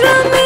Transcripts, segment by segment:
wrong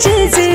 चीजें